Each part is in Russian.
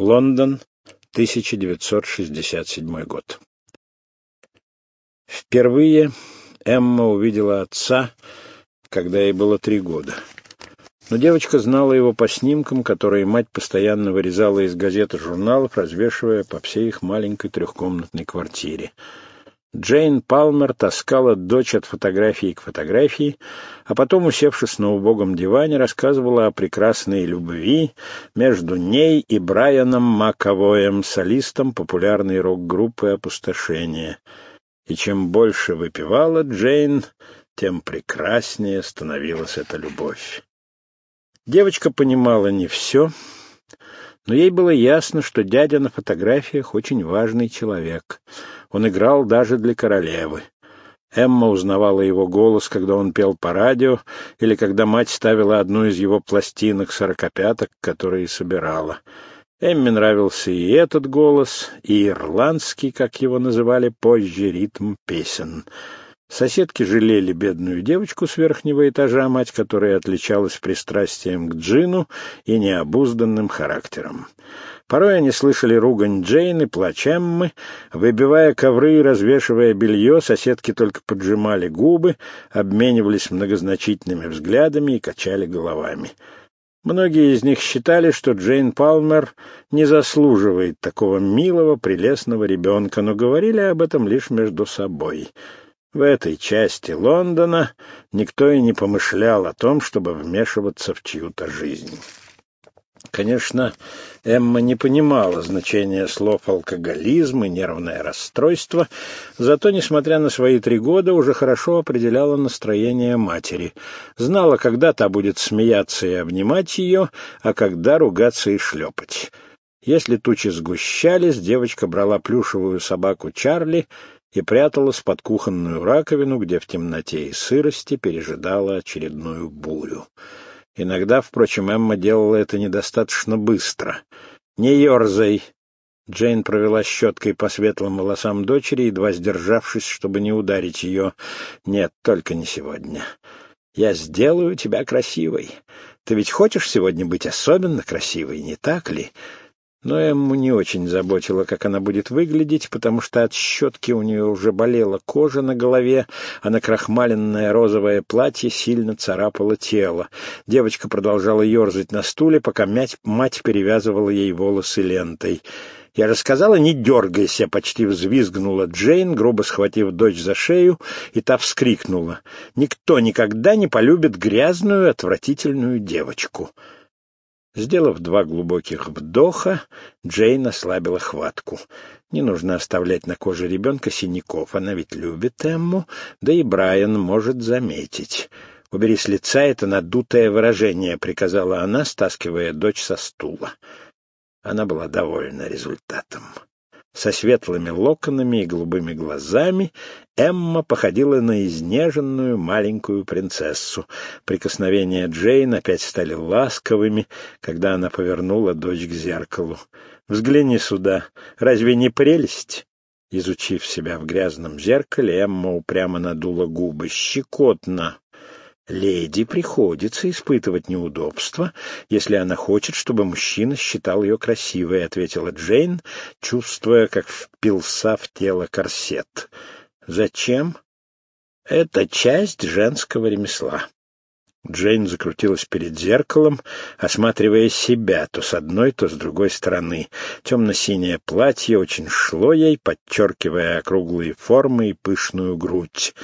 Лондон, 1967 год. Впервые Эмма увидела отца, когда ей было три года. Но девочка знала его по снимкам, которые мать постоянно вырезала из газет и журналов, развешивая по всей их маленькой трехкомнатной квартире. Джейн Палмер таскала дочь от фотографии к фотографии, а потом, усевшись на убогом диване, рассказывала о прекрасной любви между ней и Брайаном Маковоем, солистом популярной рок-группы «Опустошение». И чем больше выпивала Джейн, тем прекраснее становилась эта любовь. Девочка понимала не все, но ей было ясно, что дядя на фотографиях очень важный человек. Он играл даже для королевы. Эмма узнавала его голос, когда он пел по радио, или когда мать ставила одну из его пластинок сорокопяток, которые собирала. Эмме нравился и этот голос, и ирландский, как его называли позже, ритм песен — Соседки жалели бедную девочку с верхнего этажа, мать которой отличалась пристрастием к джину и необузданным характером. Порой они слышали ругань Джейн и плач. Выбивая ковры и развешивая белье, соседки только поджимали губы, обменивались многозначительными взглядами и качали головами. Многие из них считали, что Джейн Палмер не заслуживает такого милого, прелестного ребенка, но говорили об этом лишь между собой — в этой части Лондона никто и не помышлял о том, чтобы вмешиваться в чью-то жизнь. Конечно, Эмма не понимала значения слов алкоголизм и нервное расстройство, зато, несмотря на свои три года, уже хорошо определяла настроение матери. Знала, когда та будет смеяться и обнимать ее, а когда ругаться и шлепать. Если тучи сгущались, девочка брала плюшевую собаку Чарли и пряталась под кухонную раковину, где в темноте и сырости пережидала очередную бурю. Иногда, впрочем, Эмма делала это недостаточно быстро. «Не ерзай!» Джейн провела щеткой по светлым волосам дочери, едва сдержавшись, чтобы не ударить ее. «Нет, только не сегодня. Я сделаю тебя красивой. Ты ведь хочешь сегодня быть особенно красивой, не так ли?» Но ему не очень заботило, как она будет выглядеть, потому что от щетки у нее уже болела кожа на голове, а накрахмаленное розовое платье сильно царапало тело. Девочка продолжала ерзать на стуле, пока мать, мать перевязывала ей волосы лентой. «Я рассказала, не дергайся!» — почти взвизгнула Джейн, грубо схватив дочь за шею, и та вскрикнула. «Никто никогда не полюбит грязную, отвратительную девочку!» Сделав два глубоких вдоха, Джейн ослабила хватку. Не нужно оставлять на коже ребенка синяков, она ведь любит Эмму, да и Брайан может заметить. «Убери с лица это надутое выражение», — приказала она, стаскивая дочь со стула. Она была довольна результатом. Со светлыми локонами и голубыми глазами Эмма походила на изнеженную маленькую принцессу. Прикосновения Джейн опять стали ласковыми, когда она повернула дочь к зеркалу. «Взгляни сюда. Разве не прелесть?» Изучив себя в грязном зеркале, Эмма упрямо надула губы. «Щекотно!» Леди приходится испытывать неудобства, если она хочет, чтобы мужчина считал ее красивой, — ответила Джейн, чувствуя, как впился в тело корсет. — Зачем? — Это часть женского ремесла. Джейн закрутилась перед зеркалом, осматривая себя то с одной, то с другой стороны. Темно-синее платье очень шло ей, подчеркивая округлые формы и пышную грудь.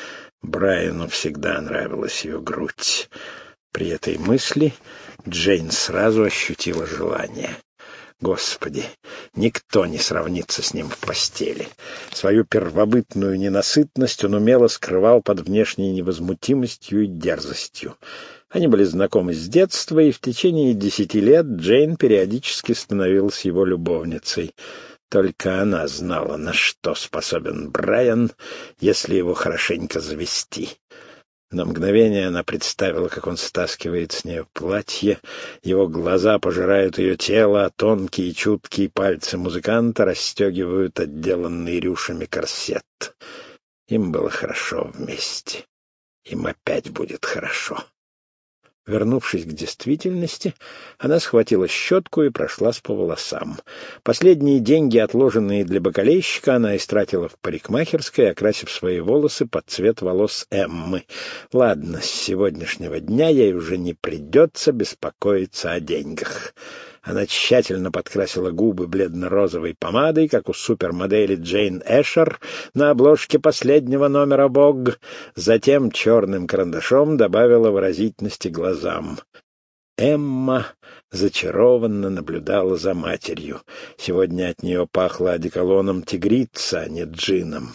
Брайану всегда нравилась ее грудь. При этой мысли Джейн сразу ощутила желание. Господи, никто не сравнится с ним в постели. Свою первобытную ненасытность он умело скрывал под внешней невозмутимостью и дерзостью. Они были знакомы с детства, и в течение десяти лет Джейн периодически становилась его любовницей. Только она знала, на что способен Брайан, если его хорошенько завести. На мгновение она представила, как он стаскивает с нее платье, его глаза пожирают ее тело, а тонкие чуткие пальцы музыканта расстегивают отделанный рюшами корсет. Им было хорошо вместе. Им опять будет хорошо. Вернувшись к действительности, она схватила щетку и прошлась по волосам. Последние деньги, отложенные для бакалейщика, она истратила в парикмахерской, окрасив свои волосы под цвет волос Эммы. Ладно, с сегодняшнего дня ей уже не придется беспокоиться о деньгах. Она тщательно подкрасила губы бледно-розовой помадой, как у супермодели Джейн Эшер на обложке последнего номера «Бог». Затем черным карандашом добавила выразительности глазам. Эмма зачарованно наблюдала за матерью. Сегодня от нее пахло одеколоном тигрица, а не джином.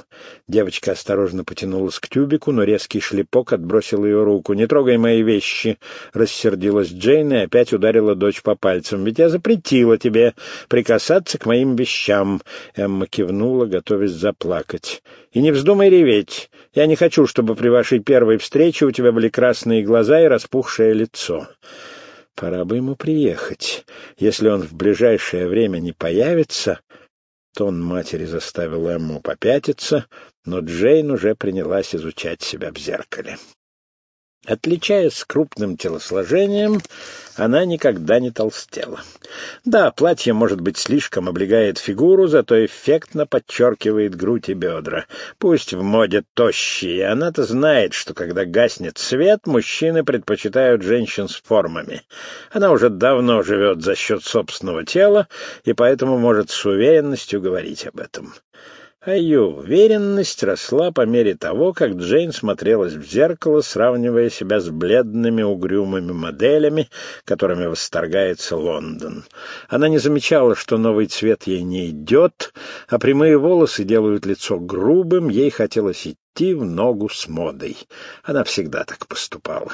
Девочка осторожно потянулась к тюбику, но резкий шлепок отбросил ее руку. «Не трогай мои вещи!» — рассердилась Джейн и опять ударила дочь по пальцам. «Ведь я запретила тебе прикасаться к моим вещам!» Эмма кивнула, готовясь заплакать. «И не вздумай реветь! Я не хочу, чтобы при вашей первой встрече у тебя были красные глаза и распухшее лицо!» Пора бы ему приехать. Если он в ближайшее время не появится... Тон матери заставил Эмму попятиться, но Джейн уже принялась изучать себя в зеркале. Отличаясь крупным телосложением, она никогда не толстела. Да, платье, может быть, слишком облегает фигуру, зато эффектно подчеркивает грудь и бедра. Пусть в моде тощие, она-то знает, что когда гаснет свет, мужчины предпочитают женщин с формами. Она уже давно живет за счет собственного тела и поэтому может с уверенностью говорить об этом а ее уверенность росла по мере того, как Джейн смотрелась в зеркало, сравнивая себя с бледными угрюмыми моделями, которыми восторгается Лондон. Она не замечала, что новый цвет ей не идет, а прямые волосы делают лицо грубым, ей хотелось идти в ногу с модой. Она всегда так поступала.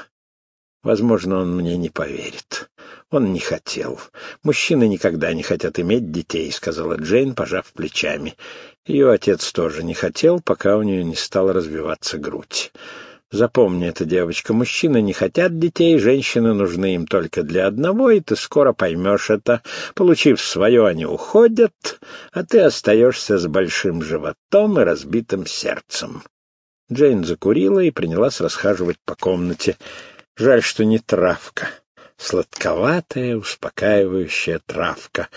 Возможно, он мне не поверит. Он не хотел. Мужчины никогда не хотят иметь детей, — сказала Джейн, пожав плечами. Ее отец тоже не хотел, пока у нее не стала развиваться грудь. Запомни это, девочка, мужчины не хотят детей, женщины нужны им только для одного, и ты скоро поймешь это. Получив свое, они уходят, а ты остаешься с большим животом и разбитым сердцем. Джейн закурила и принялась расхаживать по комнате. Жаль, что не травка сладковатая, успокаивающая травка,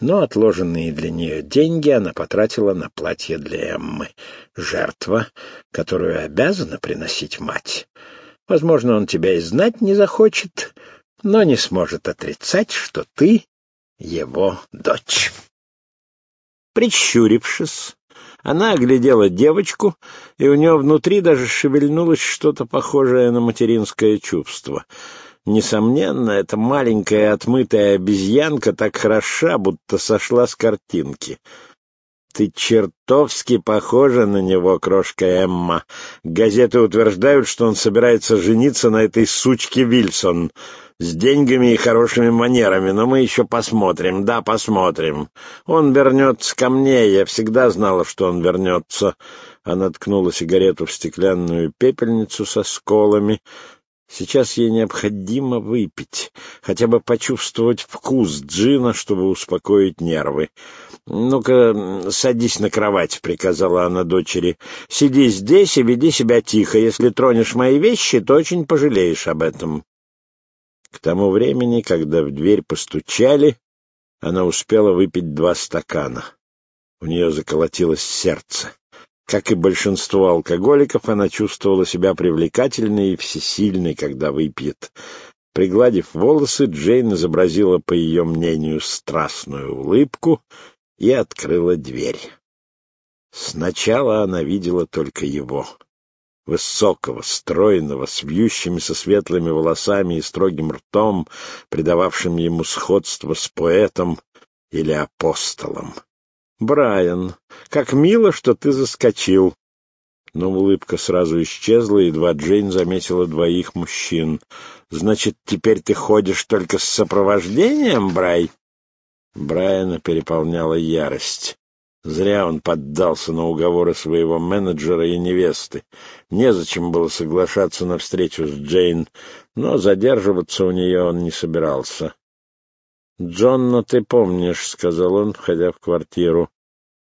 но отложенные для нее деньги она потратила на платье для Эммы. Жертва, которую обязана приносить мать. Возможно, он тебя и знать не захочет, но не сможет отрицать, что ты его дочь. Прищурившись, она оглядела девочку, и у нее внутри даже шевельнулось что-то похожее на материнское чувство — Несомненно, эта маленькая отмытая обезьянка так хороша, будто сошла с картинки. Ты чертовски похожа на него, крошка Эмма. Газеты утверждают, что он собирается жениться на этой сучке Вильсон с деньгами и хорошими манерами, но мы еще посмотрим, да, посмотрим. Он вернется ко мне, я всегда знала, что он вернется. Она ткнула сигарету в стеклянную пепельницу со сколами, Сейчас ей необходимо выпить, хотя бы почувствовать вкус джина, чтобы успокоить нервы. «Ну-ка, садись на кровать», — приказала она дочери. «Сиди здесь и веди себя тихо. Если тронешь мои вещи, то очень пожалеешь об этом». К тому времени, когда в дверь постучали, она успела выпить два стакана. У нее заколотилось сердце. Как и большинство алкоголиков, она чувствовала себя привлекательной и всесильной, когда выпьет. Пригладив волосы, Джейн изобразила, по ее мнению, страстную улыбку и открыла дверь. Сначала она видела только его. Высокого, стройного, с вьющимися светлыми волосами и строгим ртом, придававшим ему сходство с поэтом или апостолом. «Брайан, как мило, что ты заскочил!» Но улыбка сразу исчезла, едва Джейн заметила двоих мужчин. «Значит, теперь ты ходишь только с сопровождением, Брай?» Брайана переполняла ярость. Зря он поддался на уговоры своего менеджера и невесты. Незачем было соглашаться на встречу с Джейн, но задерживаться у нее он не собирался. «Джонна, ты помнишь», — сказал он, входя в квартиру.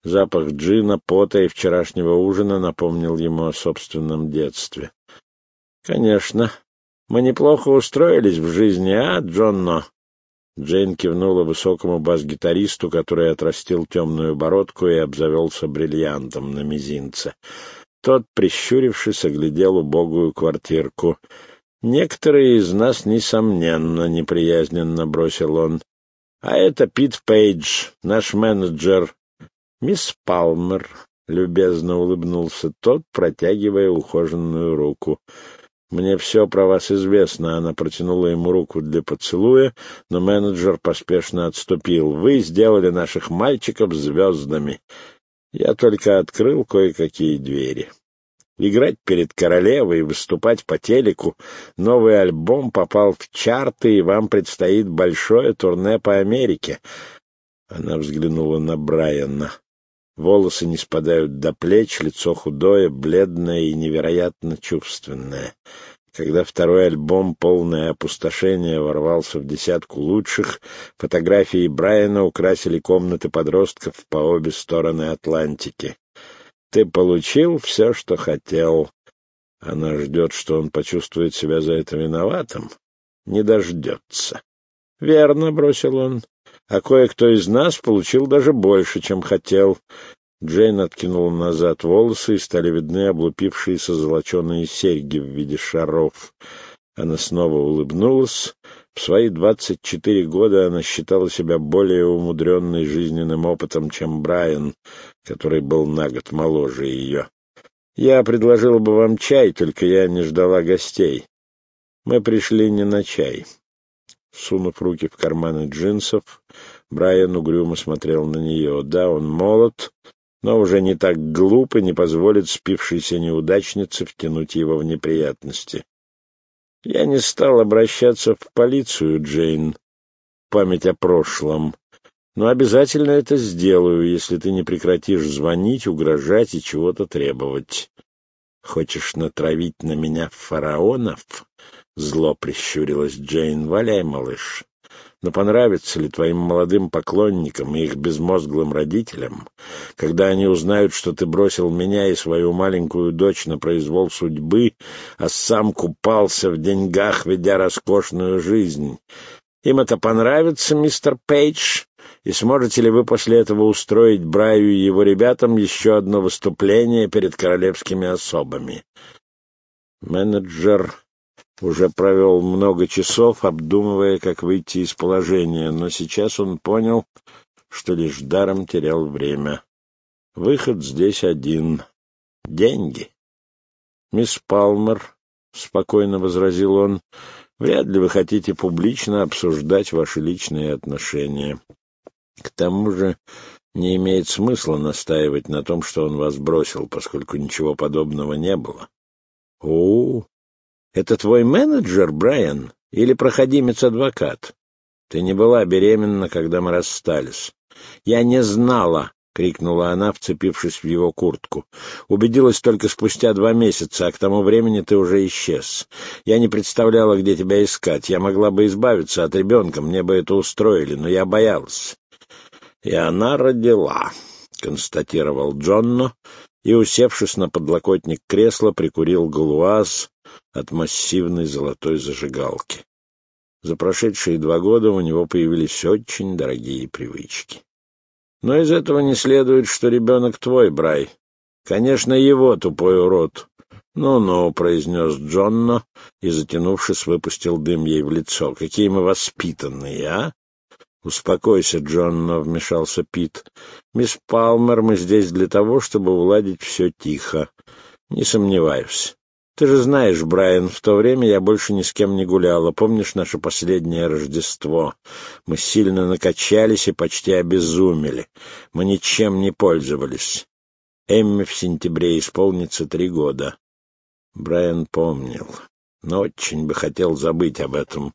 Запах джина, пота и вчерашнего ужина напомнил ему о собственном детстве. «Конечно. Мы неплохо устроились в жизни, а, Джонно?» Джейн кивнула высокому бас-гитаристу, который отрастил темную бородку и обзавелся бриллиантом на мизинце. Тот, прищурившись, оглядел убогую квартирку. «Некоторые из нас, несомненно, неприязненно бросил он. А это Пит Пейдж, наш менеджер. Мисс Палмер, — любезно улыбнулся тот, протягивая ухоженную руку. «Мне все про вас известно». Она протянула ему руку для поцелуя, но менеджер поспешно отступил. «Вы сделали наших мальчиков звездами. Я только открыл кое-какие двери». Играть перед королевой выступать по телеку. Новый альбом попал в чарты, и вам предстоит большое турне по Америке. Она взглянула на Брайана. Волосы не спадают до плеч, лицо худое, бледное и невероятно чувственное. Когда второй альбом «Полное опустошение» ворвался в десятку лучших, фотографии Брайана украсили комнаты подростков по обе стороны Атлантики. «Ты получил все, что хотел». Она ждет, что он почувствует себя за это виноватым. Не дождется. «Верно», — бросил он а кое-кто из нас получил даже больше, чем хотел. Джейн откинула назад волосы, и стали видны облупившиеся золоченые серьги в виде шаров. Она снова улыбнулась. В свои двадцать четыре года она считала себя более умудренной жизненным опытом, чем Брайан, который был на год моложе ее. «Я предложила бы вам чай, только я не ждала гостей. Мы пришли не на чай. Сунув руки в карманы джинсов, Брайан угрюмо смотрел на нее. Да, он молод, но уже не так глуп и не позволит спившейся неудачнице втянуть его в неприятности. Я не стал обращаться в полицию, Джейн, память о прошлом, но обязательно это сделаю, если ты не прекратишь звонить, угрожать и чего-то требовать. Хочешь натравить на меня фараонов? Зло прищурилась Джейн. «Валяй, малыш. Но понравится ли твоим молодым поклонникам и их безмозглым родителям, когда они узнают, что ты бросил меня и свою маленькую дочь на произвол судьбы, а сам купался в деньгах, ведя роскошную жизнь? Им это понравится, мистер Пейдж? И сможете ли вы после этого устроить Браю и его ребятам еще одно выступление перед королевскими особами?» Менеджер уже провел много часов, обдумывая, как выйти из положения, но сейчас он понял, что лишь даром терял время. Выход здесь один — деньги. «Мисс Палмер», — спокойно возразил он, — «вряд ли вы хотите публично обсуждать ваши личные отношения. К тому же не имеет смысла настаивать на том, что он вас бросил, поскольку ничего подобного не было». «О, это твой менеджер, Брайан, или проходимец-адвокат? Ты не была беременна, когда мы расстались. Я не знала, — крикнула она, вцепившись в его куртку. «Убедилась только спустя два месяца, а к тому времени ты уже исчез. Я не представляла, где тебя искать. Я могла бы избавиться от ребенка, мне бы это устроили, но я боялась». «И она родила», — констатировал Джонно, и, усевшись на подлокотник кресла, прикурил галуаз, от массивной золотой зажигалки. За прошедшие два года у него появились очень дорогие привычки. Но из этого не следует, что ребенок твой, Брай. Конечно, его тупой урод. «Ну-ну», — произнес Джонно и, затянувшись, выпустил дым ей в лицо. «Какие мы воспитанные, а?» «Успокойся, Джонно», — вмешался Пит. «Мисс Палмер, мы здесь для того, чтобы уладить все тихо. Не сомневаюсь. Ты же знаешь, Брайан, в то время я больше ни с кем не гуляла. Помнишь наше последнее Рождество? Мы сильно накачались и почти обезумели. Мы ничем не пользовались. Эмми в сентябре исполнится три года. Брайан помнил, но очень бы хотел забыть об этом.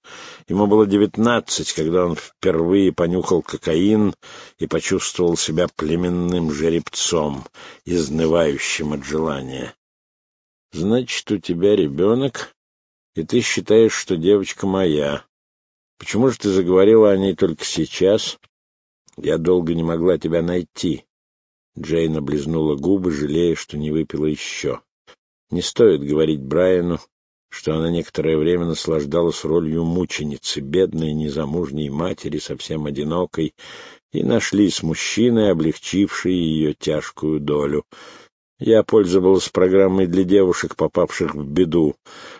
Ему было девятнадцать, когда он впервые понюхал кокаин и почувствовал себя племенным жеребцом, изнывающим от желания. Значит, у тебя ребенок, и ты считаешь, что девочка моя. Почему же ты заговорила о ней только сейчас? Я долго не могла тебя найти. Джейн облизнула губы, жалея, что не выпила еще. Не стоит говорить Брайану, что она некоторое время наслаждалась ролью мученицы, бедной незамужней матери, совсем одинокой, и нашлись мужчины, облегчившие ее тяжкую долю. Я пользовалась программой для девушек, попавших в беду.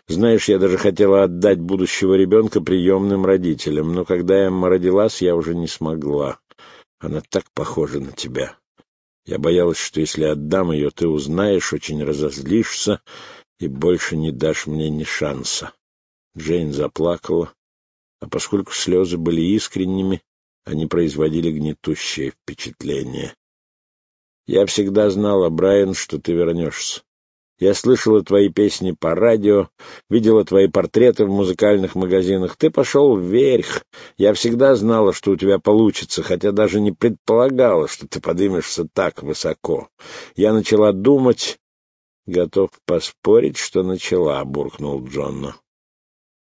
Знаешь, я даже хотела отдать будущего ребенка приемным родителям, но когда Эмма родилась, я уже не смогла. Она так похожа на тебя. Я боялась, что если отдам ее, ты узнаешь, очень разозлишься и больше не дашь мне ни шанса. Джейн заплакала, а поскольку слезы были искренними, они производили гнетущее впечатление. Я всегда знала, Брайан, что ты вернешься. Я слышала твои песни по радио, видела твои портреты в музыкальных магазинах. Ты пошел вверх. Я всегда знала, что у тебя получится, хотя даже не предполагала, что ты подымешься так высоко. Я начала думать... Готов поспорить, что начала, — буркнул Джонна.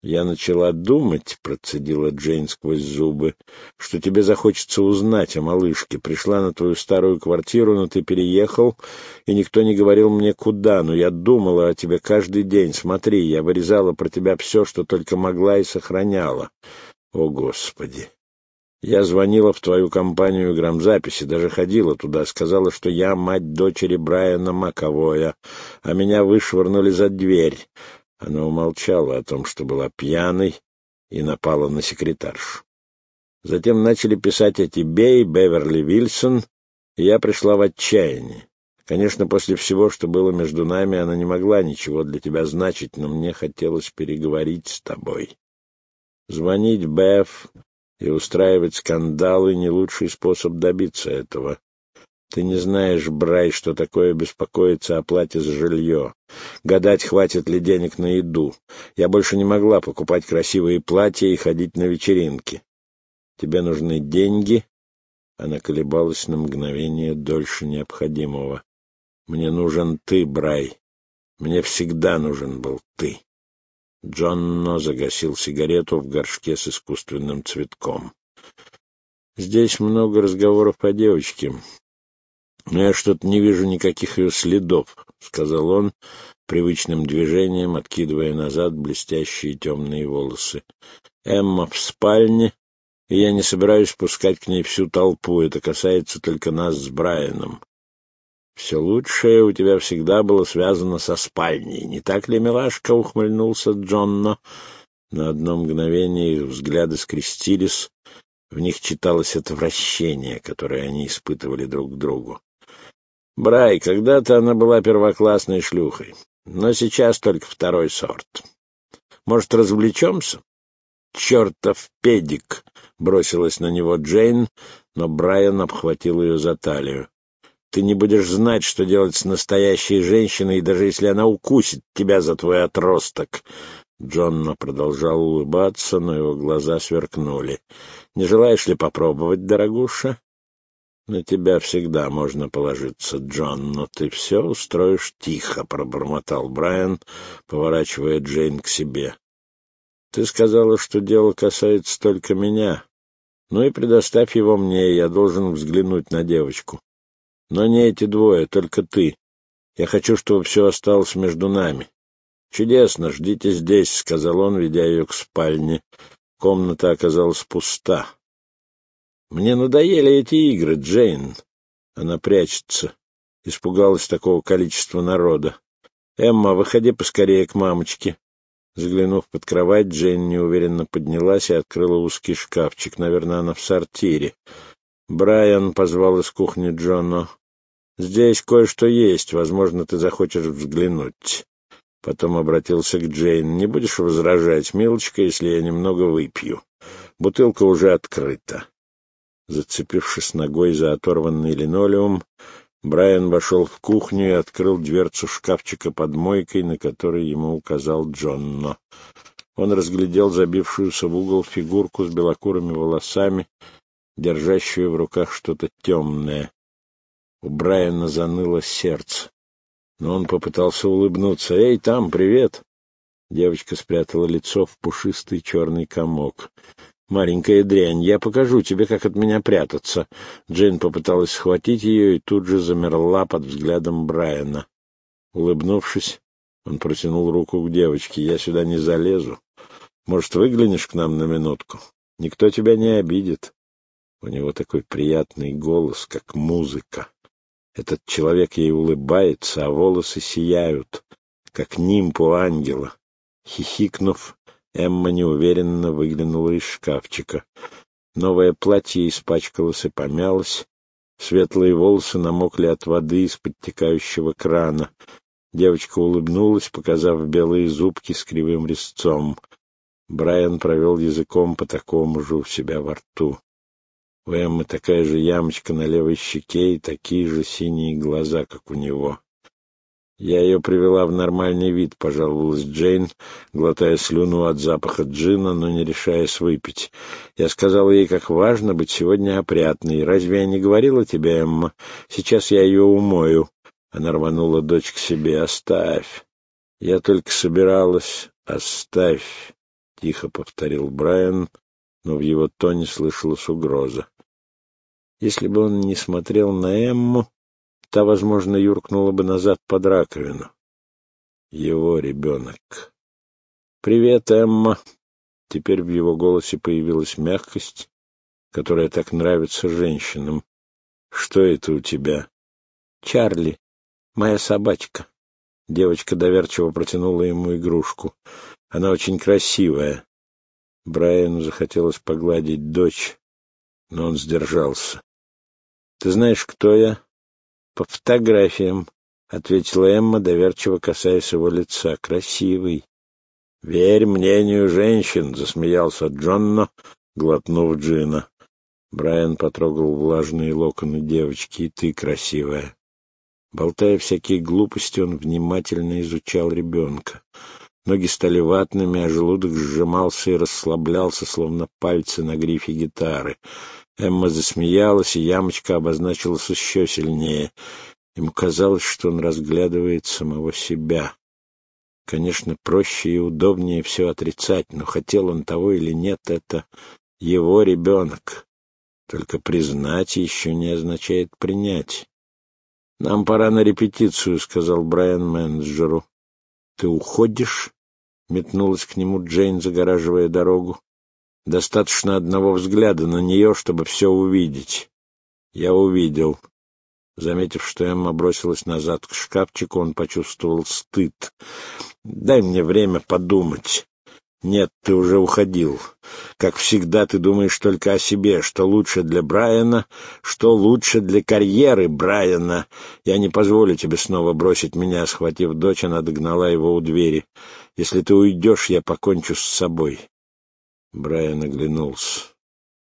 «Я начала думать», — процедила Джейн сквозь зубы, — «что тебе захочется узнать о малышке. Пришла на твою старую квартиру, но ты переехал, и никто не говорил мне, куда, но я думала о тебе каждый день. Смотри, я вырезала про тебя все, что только могла и сохраняла. О, Господи!» Я звонила в твою компанию грамзаписи, даже ходила туда, сказала, что я мать дочери Брайана Маковоя, а меня вышвырнули за дверь. Она умолчала о том, что была пьяной, и напала на секретаршу. Затем начали писать о тебе и Беверли Вильсон, и я пришла в отчаяние. Конечно, после всего, что было между нами, она не могла ничего для тебя значить, но мне хотелось переговорить с тобой. Звонить Беф и устраивать скандалы — не лучший способ добиться этого. Ты не знаешь, Брай, что такое беспокоиться о плате за жилье. Гадать, хватит ли денег на еду. Я больше не могла покупать красивые платья и ходить на вечеринки. Тебе нужны деньги? Она колебалась на мгновение дольше необходимого. Мне нужен ты, Брай. Мне всегда нужен был ты. Джонно загасил сигарету в горшке с искусственным цветком. Здесь много разговоров о девочке. «Но я что-то не вижу никаких ее следов», — сказал он, привычным движением откидывая назад блестящие темные волосы. «Эмма в спальне, и я не собираюсь пускать к ней всю толпу. Это касается только нас с Брайаном. Все лучшее у тебя всегда было связано со спальней. Не так ли, милашка?» — ухмыльнулся Джонно. На одно мгновение их взгляды скрестились. В них читалось отвращение, которое они испытывали друг к другу. Брай, когда-то она была первоклассной шлюхой, но сейчас только второй сорт. Может, развлечемся? Чертов педик! Бросилась на него Джейн, но Брайан обхватил ее за талию. Ты не будешь знать, что делать с настоящей женщиной, даже если она укусит тебя за твой отросток. Джонна продолжал улыбаться, но его глаза сверкнули. — Не желаешь ли попробовать, дорогуша? На тебя всегда можно положиться, Джон, но ты все устроишь тихо, — пробормотал Брайан, поворачивая Джейн к себе. Ты сказала, что дело касается только меня. Ну и предоставь его мне, я должен взглянуть на девочку. Но не эти двое, только ты. Я хочу, чтобы все осталось между нами. Чудесно, ждите здесь, — сказал он, ведя ее к спальне. Комната оказалась пуста. Мне надоели эти игры, Джейн. Она прячется. Испугалась такого количества народа. Эмма, выходи поскорее к мамочке. Заглянув под кровать, Джейн неуверенно поднялась и открыла узкий шкафчик. Наверное, она в сортире. Брайан позвал из кухни Джона. «Здесь кое-что есть. Возможно, ты захочешь взглянуть». Потом обратился к Джейн. «Не будешь возражать, милочка, если я немного выпью? Бутылка уже открыта». Зацепившись ногой за оторванный линолеум, Брайан вошел в кухню и открыл дверцу шкафчика под мойкой, на который ему указал Джонно. Он разглядел забившуюся в угол фигурку с белокурыми волосами, держащую в руках что-то темное. У Брайана заныло сердце, но он попытался улыбнуться. «Эй, там, привет!» Девочка спрятала лицо в пушистый черный комок. «Маленькая дрянь, я покажу тебе, как от меня прятаться». Джейн попыталась схватить ее и тут же замерла под взглядом Брайана. Улыбнувшись, Он протянул руку к девочке. «Я сюда не залезу. Может, выглянешь к нам на минутку? Никто тебя не обидит». У него такой приятный голос, как музыка. Этот человек ей улыбается, а волосы сияют, как нимб у ангела. Хихикнув, Эмма неуверенно выглянула из шкафчика. Новое платье испачкалось и помялось. Светлые волосы намокли от воды из подтекающего крана. Девочка улыбнулась, показав белые зубки с кривым резцом. Брайан провел языком по такому же у себя во рту. У Эммы такая же ямочка на левой щеке и такие же синие глаза, как у него. «Я ее привела в нормальный вид», — пожаловалась Джейн, глотая слюну от запаха джина, но не решаясь выпить. «Я сказала ей, как важно быть сегодня опрятной. Разве я не говорила тебе, Эмма? Сейчас я ее умою». Она рванула дочь к себе. «Оставь». «Я только собиралась. Оставь», — тихо повторил Брайан, но в его тоне слышалась угроза. Если бы он не смотрел на Эмму, Та, возможно, юркнула бы назад под раковину. Его ребенок. «Привет, Эмма!» Теперь в его голосе появилась мягкость, которая так нравится женщинам. «Что это у тебя?» «Чарли, моя собачка». Девочка доверчиво протянула ему игрушку. «Она очень красивая». Брайану захотелось погладить дочь, но он сдержался. «Ты знаешь, кто я?» По фотографиям, — ответила Эмма, доверчиво касаясь его лица. — Красивый. — Верь мнению женщин, — засмеялся Джонно, глотнув джина. Брайан потрогал влажные локоны девочки. — И ты красивая. Болтая всякие глупости, он внимательно изучал ребенка. Ноги стали ватными, а желудок сжимался и расслаблялся, словно пальцы на грифе гитары. Эмма засмеялась, и ямочка обозначилась еще сильнее. Ему казалось, что он разглядывает самого себя. Конечно, проще и удобнее все отрицать, но хотел он того или нет, это его ребенок. Только признать еще не означает принять. «Нам пора на репетицию», — сказал Брайан менеджеру. «Ты уходишь?» — метнулась к нему Джейн, загораживая дорогу. Достаточно одного взгляда на нее, чтобы все увидеть. Я увидел. Заметив, что Эмма бросилась назад к шкафчику, он почувствовал стыд. «Дай мне время подумать». «Нет, ты уже уходил. Как всегда, ты думаешь только о себе, что лучше для Брайана, что лучше для карьеры Брайана. Я не позволю тебе снова бросить меня». Схватив дочь, она догнала его у двери. «Если ты уйдешь, я покончу с собой». Брайан оглянулся.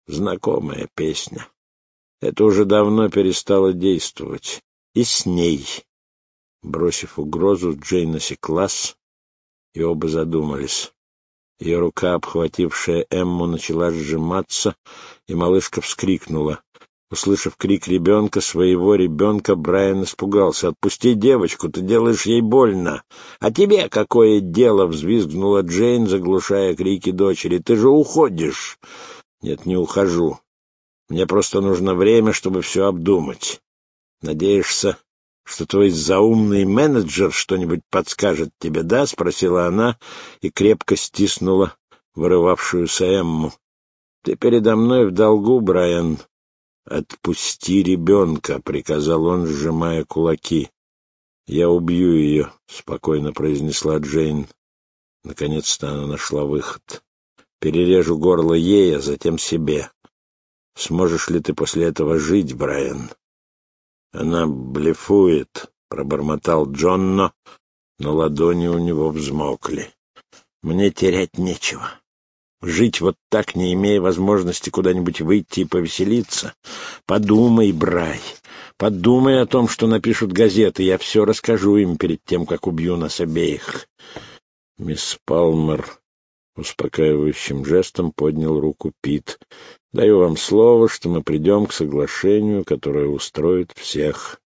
Знакомая песня. Это уже давно перестало действовать. И с ней. Бросив угрозу, Джейн осеклась, и оба задумались. Ее рука, обхватившая Эмму, начала сжиматься, и малышка вскрикнула. Услышав крик ребенка, своего ребенка, Брайан испугался. «Отпусти девочку, ты делаешь ей больно!» «А тебе какое дело?» — взвизгнула Джейн, заглушая крики дочери. «Ты же уходишь!» «Нет, не ухожу. Мне просто нужно время, чтобы все обдумать. Надеешься, что твой заумный менеджер что-нибудь подскажет тебе, да?» — спросила она и крепко стиснула вырывавшуюся Эмму. «Ты передо мной в долгу, Брайан». «Отпусти ребенка», — приказал он, сжимая кулаки. «Я убью ее», — спокойно произнесла Джейн. Наконец-то она нашла выход. «Перережу горло ей, а затем себе. Сможешь ли ты после этого жить, Брайан?» «Она блефует», — пробормотал Джонно, но ладони у него взмокли. «Мне терять нечего». Жить вот так, не имея возможности куда-нибудь выйти и повеселиться? Подумай, Брай, подумай о том, что напишут газеты. Я все расскажу им перед тем, как убью нас обеих. Мисс Палмер успокаивающим жестом поднял руку Пит. Даю вам слово, что мы придем к соглашению, которое устроит всех.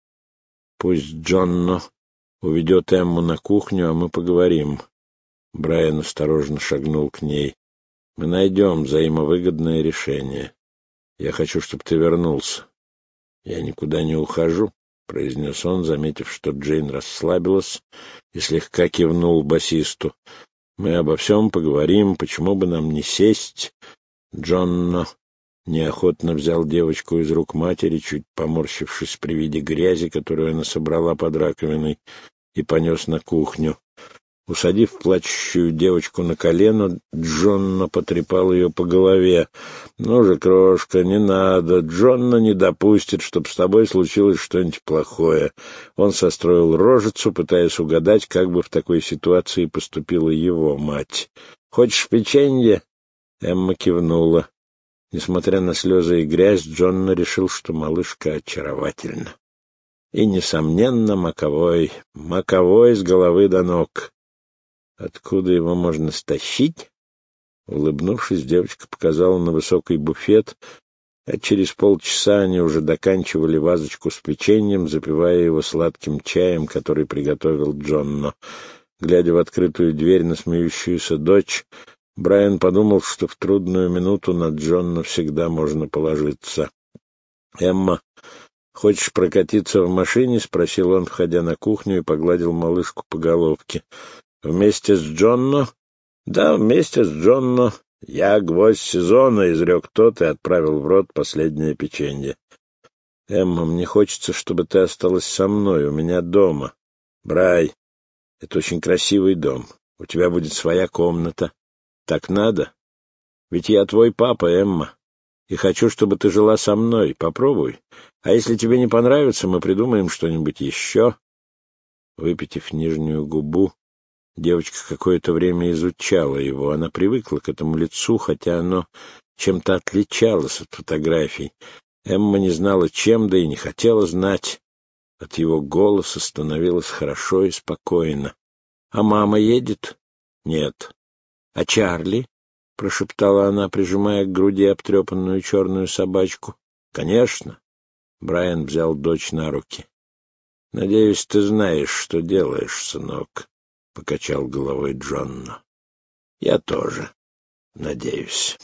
Пусть Джонно уведет Эмму на кухню, а мы поговорим. Брайан осторожно шагнул к ней. Мы найдем взаимовыгодное решение. Я хочу, чтобы ты вернулся. Я никуда не ухожу. — произнес он, заметив, что Джейн расслабилась, и слегка кивнул басисту. — Мы обо всем поговорим, почему бы нам не сесть? Джонно неохотно взял девочку из рук матери, чуть поморщившись при виде грязи, которую она собрала под раковиной, и понес на кухню. Усадив плачущую девочку на колено, Джонна потрепал ее по голове. — Ну же, крошка, не надо. Джонна не допустит, чтобы с тобой случилось что-нибудь плохое. Он состроил рожицу, пытаясь угадать, как бы в такой ситуации поступила его мать. — Хочешь печенье? Эмма кивнула. Несмотря на слезы и грязь, Джонна решил, что малышка очаровательна. И, несомненно, маковой, маковой с головы до ног. Откуда его можно стащить? Улыбнувшись, девочка показала на высокий буфет, а через полчаса они уже доканчивали вазочку с печеньем, запивая его сладким чаем, который приготовил Джонно. Глядя в открытую дверь на смеющуюся дочь, Брайан подумал, что в трудную минуту на Джонно всегда можно положиться. «Эмма, хочешь прокатиться в машине?» — спросил он, входя на кухню и погладил малышку по головке. Вместе с Джонно? Да, вместе с Джонно. Я гвоздь сезона, изрек тот и отправил в рот последнее печенье. Эмма, мне хочется, чтобы ты осталась со мной, у меня дома. Брай, это очень красивый дом. У тебя будет своя комната. Так надо? Ведь я твой папа, Эмма, и хочу, чтобы ты жила со мной. Попробуй. А если тебе не понравится, мы придумаем что-нибудь еще. Выпитив нижнюю губу, Девочка какое-то время изучала его. Она привыкла к этому лицу, хотя оно чем-то отличалось от фотографий. Эмма не знала, чем, да и не хотела знать. От его голоса становилось хорошо и спокойно. — А мама едет? — Нет. — А Чарли? — прошептала она, прижимая к груди обтрепанную черную собачку. — Конечно. Брайан взял дочь на руки. — Надеюсь, ты знаешь, что делаешь, сынок. — покачал головой Джонно. — Я тоже надеюсь.